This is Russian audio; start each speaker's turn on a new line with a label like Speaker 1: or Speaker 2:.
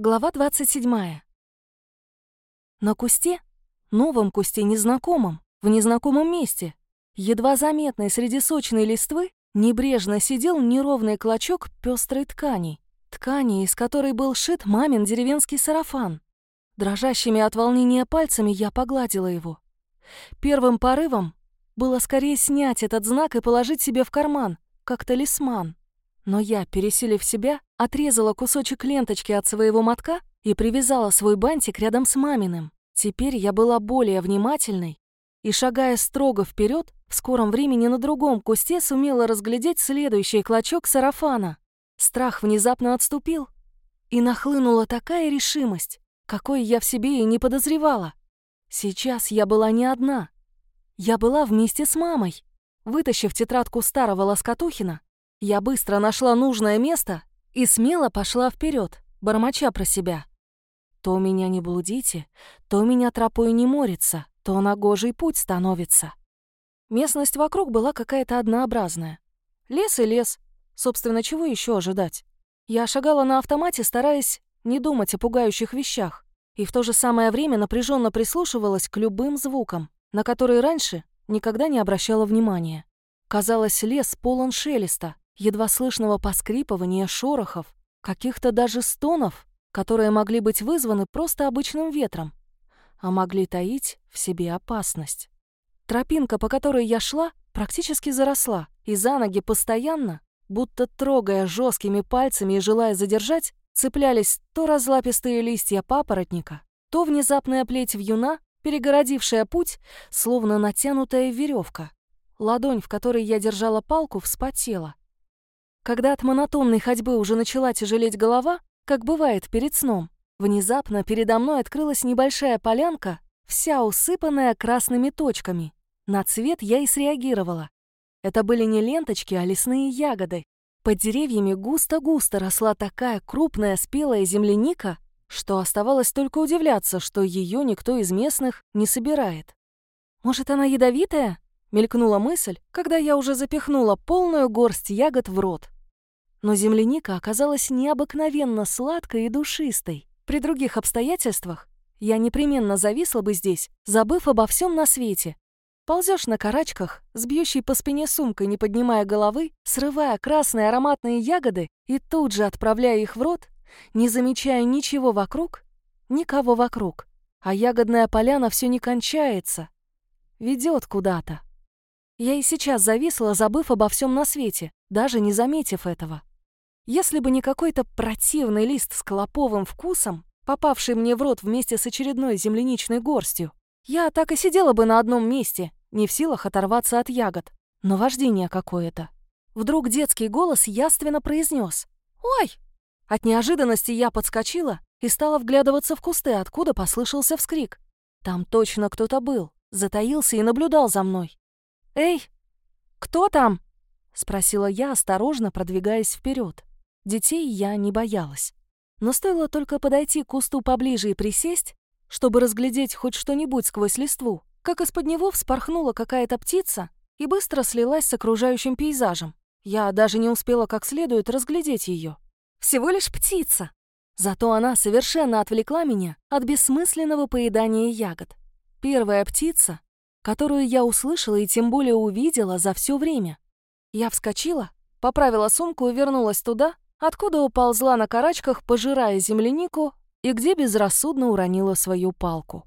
Speaker 1: Глава 27. На кусте, новом кусте, незнакомом, в незнакомом месте, едва заметный среди сочной листвы, небрежно сидел неровный клочок пестрой ткани, ткани, из которой был шит мамин деревенский сарафан. Дрожащими от волнения пальцами я погладила его. Первым порывом было скорее снять этот знак и положить себе в карман, как талисман. Но я, пересилив себя, отрезала кусочек ленточки от своего мотка и привязала свой бантик рядом с маминым. Теперь я была более внимательной и, шагая строго вперед, в скором времени на другом кусте сумела разглядеть следующий клочок сарафана. Страх внезапно отступил, и нахлынула такая решимость, какой я в себе и не подозревала. Сейчас я была не одна. Я была вместе с мамой. Вытащив тетрадку старого Лоскотухина, я быстро нашла нужное место и смело пошла вперед, бормоча про себя. То меня не блудите, то меня тропой не морится, то нагожий путь становится. Местность вокруг была какая-то однообразная. Лес и лес. Собственно, чего еще ожидать? Я шагала на автомате, стараясь не думать о пугающих вещах, и в то же самое время напряженно прислушивалась к любым звукам, на которые раньше никогда не обращала внимания. Казалось, лес полон шелеста, едва слышного поскрипывания, шорохов, каких-то даже стонов, которые могли быть вызваны просто обычным ветром, а могли таить в себе опасность. Тропинка, по которой я шла, практически заросла, и за ноги постоянно, будто трогая жесткими пальцами и желая задержать, цеплялись то разлапистые листья папоротника, то внезапная плеть вьюна, перегородившая путь, словно натянутая веревка. Ладонь, в которой я держала палку, вспотела. Когда от монотонной ходьбы уже начала тяжелеть голова, как бывает перед сном, внезапно передо мной открылась небольшая полянка, вся усыпанная красными точками. На цвет я и среагировала. Это были не ленточки, а лесные ягоды. Под деревьями густо-густо росла такая крупная спелая земляника, что оставалось только удивляться, что ее никто из местных не собирает. «Может, она ядовитая?» — мелькнула мысль, когда я уже запихнула полную горсть ягод в рот. Но земляника оказалась необыкновенно сладкой и душистой. При других обстоятельствах я непременно зависла бы здесь, забыв обо всем на свете. Ползешь на карачках, с по спине сумкой, не поднимая головы, срывая красные ароматные ягоды и тут же отправляя их в рот, не замечая ничего вокруг, никого вокруг. А ягодная поляна все не кончается, ведет куда-то. Я и сейчас зависла, забыв обо всем на свете, даже не заметив этого. Если бы не какой-то противный лист с колоповым вкусом, попавший мне в рот вместе с очередной земляничной горстью, я так и сидела бы на одном месте, не в силах оторваться от ягод. Но вождение какое-то. Вдруг детский голос яственно произнес «Ой!». От неожиданности я подскочила и стала вглядываться в кусты, откуда послышался вскрик. Там точно кто-то был, затаился и наблюдал за мной. «Эй, кто там?» — спросила я, осторожно продвигаясь вперед. Детей я не боялась. Но стоило только подойти к кусту поближе и присесть, чтобы разглядеть хоть что-нибудь сквозь листву, как из-под него вспорхнула какая-то птица и быстро слилась с окружающим пейзажем. Я даже не успела как следует разглядеть ее. Всего лишь птица. Зато она совершенно отвлекла меня от бессмысленного поедания ягод. Первая птица, которую я услышала и тем более увидела за все время. Я вскочила, поправила сумку и вернулась туда, откуда уползла на карачках, пожирая землянику, и где безрассудно уронила свою палку.